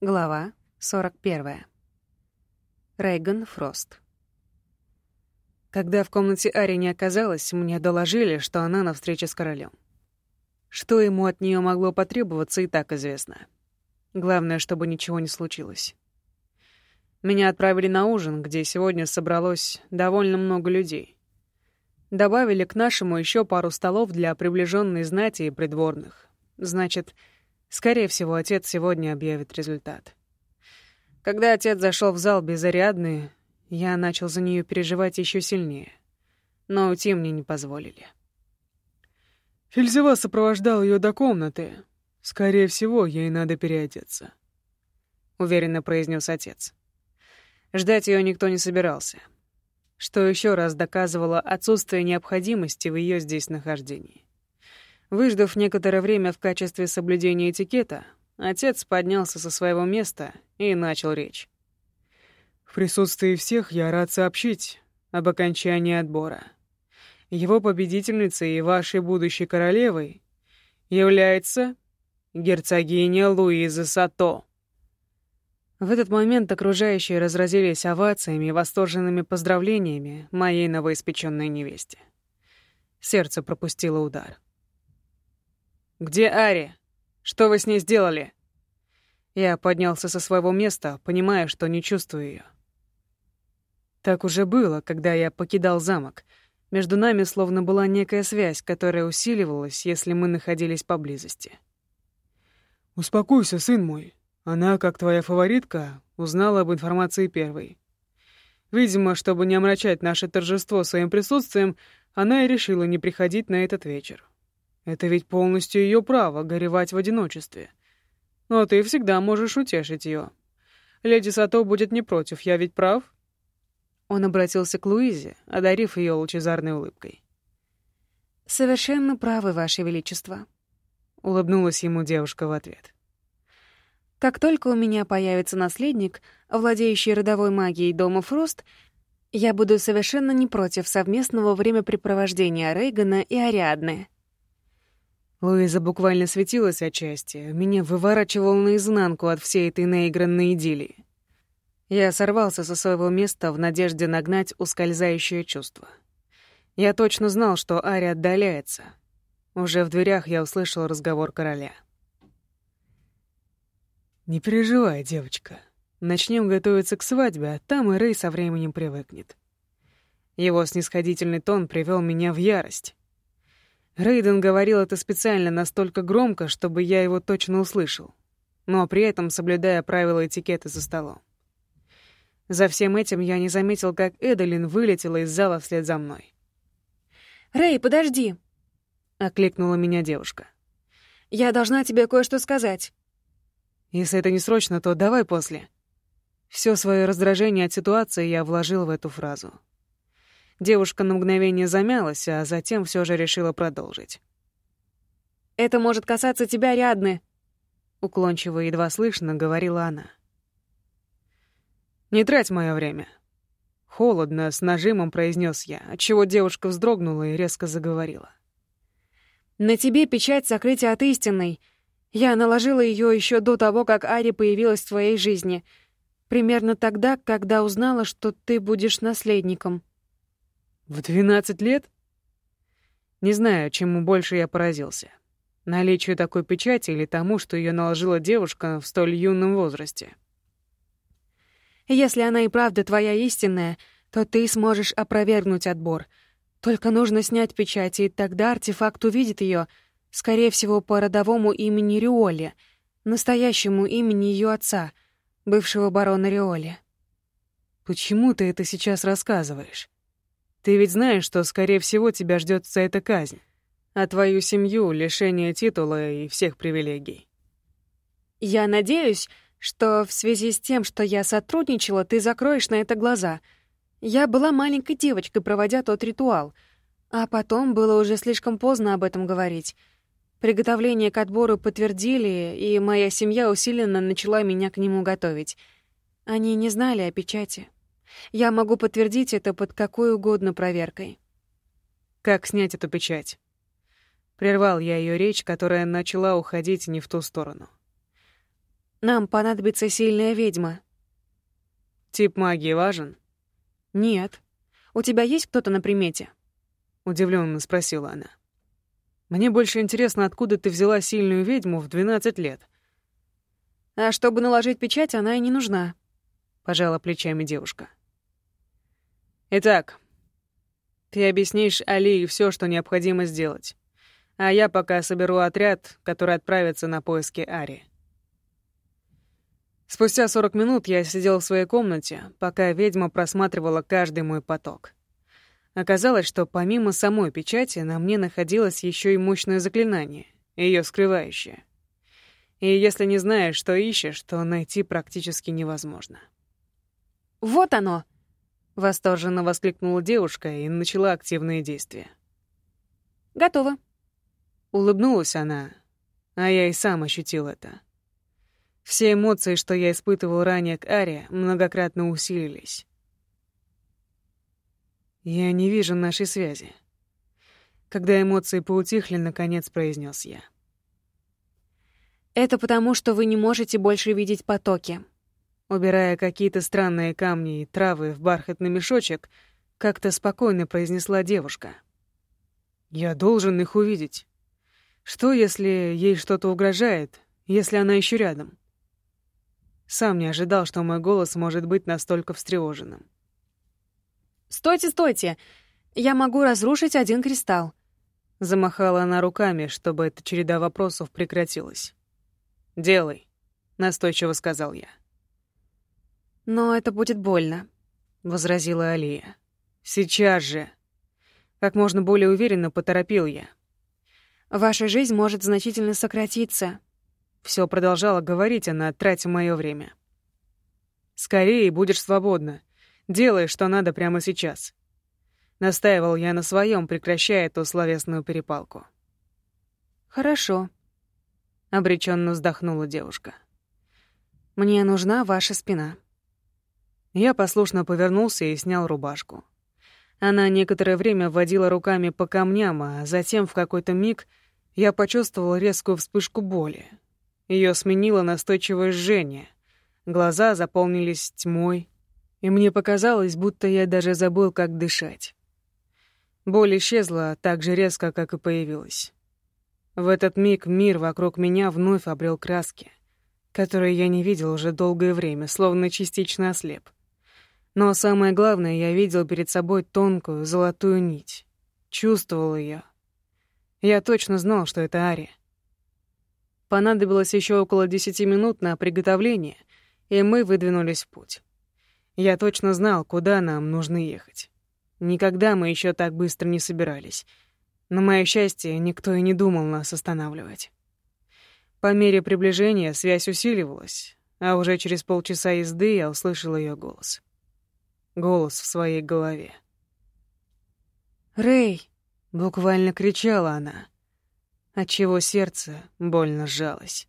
Глава 41. Рейган Фрост. Когда в комнате Ари не оказалось, мне доложили, что она на встрече с королем. Что ему от нее могло потребоваться, и так известно. Главное, чтобы ничего не случилось. Меня отправили на ужин, где сегодня собралось довольно много людей. Добавили к нашему еще пару столов для приближенной знати и придворных. Значит, Скорее всего, отец сегодня объявит результат. Когда отец зашел в зал без Ариадны, я начал за нее переживать еще сильнее. Но уйти мне не позволили. Фельзева сопровождал ее до комнаты. Скорее всего, ей надо переодеться. Уверенно произнес отец. Ждать ее никто не собирался. Что еще раз доказывало отсутствие необходимости в ее здесь нахождении. Выждав некоторое время в качестве соблюдения этикета, отец поднялся со своего места и начал речь. «В присутствии всех я рад сообщить об окончании отбора. Его победительницей и вашей будущей королевой является герцогиня Луиза Сато». В этот момент окружающие разразились овациями и восторженными поздравлениями моей новоиспеченной невесте. Сердце пропустило удар. «Где Ари? Что вы с ней сделали?» Я поднялся со своего места, понимая, что не чувствую ее. Так уже было, когда я покидал замок. Между нами словно была некая связь, которая усиливалась, если мы находились поблизости. «Успокойся, сын мой. Она, как твоя фаворитка, узнала об информации первой. Видимо, чтобы не омрачать наше торжество своим присутствием, она и решила не приходить на этот вечер. Это ведь полностью ее право горевать в одиночестве. Но ты всегда можешь утешить ее. Леди Сато будет не против, я ведь прав?» Он обратился к Луизе, одарив ее лучезарной улыбкой. «Совершенно правы, Ваше Величество», — улыбнулась ему девушка в ответ. «Как только у меня появится наследник, владеющий родовой магией дома Фрост, я буду совершенно не против совместного времяпрепровождения Рейгана и Ариадны». Луиза буквально светилась от счастья, меня выворачивал наизнанку от всей этой наигранной идиллии. Я сорвался со своего места в надежде нагнать ускользающее чувство. Я точно знал, что Ари отдаляется. Уже в дверях я услышал разговор короля. «Не переживай, девочка. Начнем готовиться к свадьбе, а там и Рэй со временем привыкнет». Его снисходительный тон привел меня в ярость. Рейден говорил это специально настолько громко, чтобы я его точно услышал, но при этом соблюдая правила этикета за столом. За всем этим я не заметил, как Эдалин вылетела из зала вслед за мной. «Рэй, подожди!» — окликнула меня девушка. «Я должна тебе кое-что сказать». «Если это не срочно, то давай после». Все свое раздражение от ситуации я вложил в эту фразу. Девушка на мгновение замялась, а затем все же решила продолжить. «Это может касаться тебя, Рядны», — уклончиво едва слышно говорила она. «Не трать мое время». Холодно, с нажимом произнес я, отчего девушка вздрогнула и резко заговорила. «На тебе печать сокрытия от истинной. Я наложила ее еще до того, как Ари появилась в твоей жизни. Примерно тогда, когда узнала, что ты будешь наследником». В двенадцать лет? Не знаю, чему больше я поразился. Наличию такой печати или тому, что ее наложила девушка в столь юном возрасте. Если она и правда твоя истинная, то ты сможешь опровергнуть отбор. Только нужно снять печать, и тогда артефакт увидит ее, скорее всего, по родовому имени Риоли, настоящему имени ее отца, бывшего барона Риоли. Почему ты это сейчас рассказываешь? Ты ведь знаешь, что, скорее всего, тебя ждет за это казнь, а твою семью — лишение титула и всех привилегий. Я надеюсь, что в связи с тем, что я сотрудничала, ты закроешь на это глаза. Я была маленькой девочкой, проводя тот ритуал, а потом было уже слишком поздно об этом говорить. Приготовление к отбору подтвердили, и моя семья усиленно начала меня к нему готовить. Они не знали о печати. Я могу подтвердить это под какой угодно проверкой. Как снять эту печать? Прервал я ее речь, которая начала уходить не в ту сторону. Нам понадобится сильная ведьма. Тип магии важен? Нет. У тебя есть кто-то на примете? Удивленно спросила она. Мне больше интересно, откуда ты взяла сильную ведьму в 12 лет. А чтобы наложить печать, она и не нужна. Пожала плечами девушка. Итак, ты объяснишь Алии все, что необходимо сделать. А я пока соберу отряд, который отправится на поиски Ари. Спустя 40 минут я сидел в своей комнате, пока ведьма просматривала каждый мой поток. Оказалось, что помимо самой печати на мне находилось еще и мощное заклинание, ее скрывающее. И если не знаешь, что ищешь, то найти практически невозможно. «Вот оно!» — восторженно воскликнула девушка и начала активные действия. «Готово». Улыбнулась она, а я и сам ощутил это. Все эмоции, что я испытывал ранее к Аре, многократно усилились. Я не вижу нашей связи. Когда эмоции поутихли, наконец произнес я. Это потому, что вы не можете больше видеть потоки. Убирая какие-то странные камни и травы в бархатный мешочек, как-то спокойно произнесла девушка. Я должен их увидеть. Что, если ей что-то угрожает, если она еще рядом? Сам не ожидал, что мой голос может быть настолько встревоженным. «Стойте, стойте! Я могу разрушить один кристалл!» Замахала она руками, чтобы эта череда вопросов прекратилась. «Делай», — настойчиво сказал я. «Но это будет больно», — возразила Алия. «Сейчас же!» Как можно более уверенно поторопил я. «Ваша жизнь может значительно сократиться», все продолжала говорить она, тратя мое время. «Скорее будешь свободна. Делай, что надо прямо сейчас». Настаивал я на своем, прекращая эту словесную перепалку. «Хорошо», — обреченно вздохнула девушка. «Мне нужна ваша спина». Я послушно повернулся и снял рубашку. Она некоторое время водила руками по камням, а затем в какой-то миг я почувствовал резкую вспышку боли. Ее сменило настойчивое жжение. Глаза заполнились тьмой, и мне показалось, будто я даже забыл, как дышать. Боль исчезла так же резко, как и появилась. В этот миг мир вокруг меня вновь обрел краски, которые я не видел уже долгое время, словно частично ослеп. Но самое главное, я видел перед собой тонкую золотую нить. Чувствовал ее. Я точно знал, что это Ария. Понадобилось еще около десяти минут на приготовление, и мы выдвинулись в путь. Я точно знал, куда нам нужно ехать. Никогда мы еще так быстро не собирались. На мое счастье, никто и не думал нас останавливать. По мере приближения связь усиливалась, а уже через полчаса езды я услышал ее голос. Голос в своей голове. «Рэй!» — буквально кричала она — отчего сердце больно сжалось.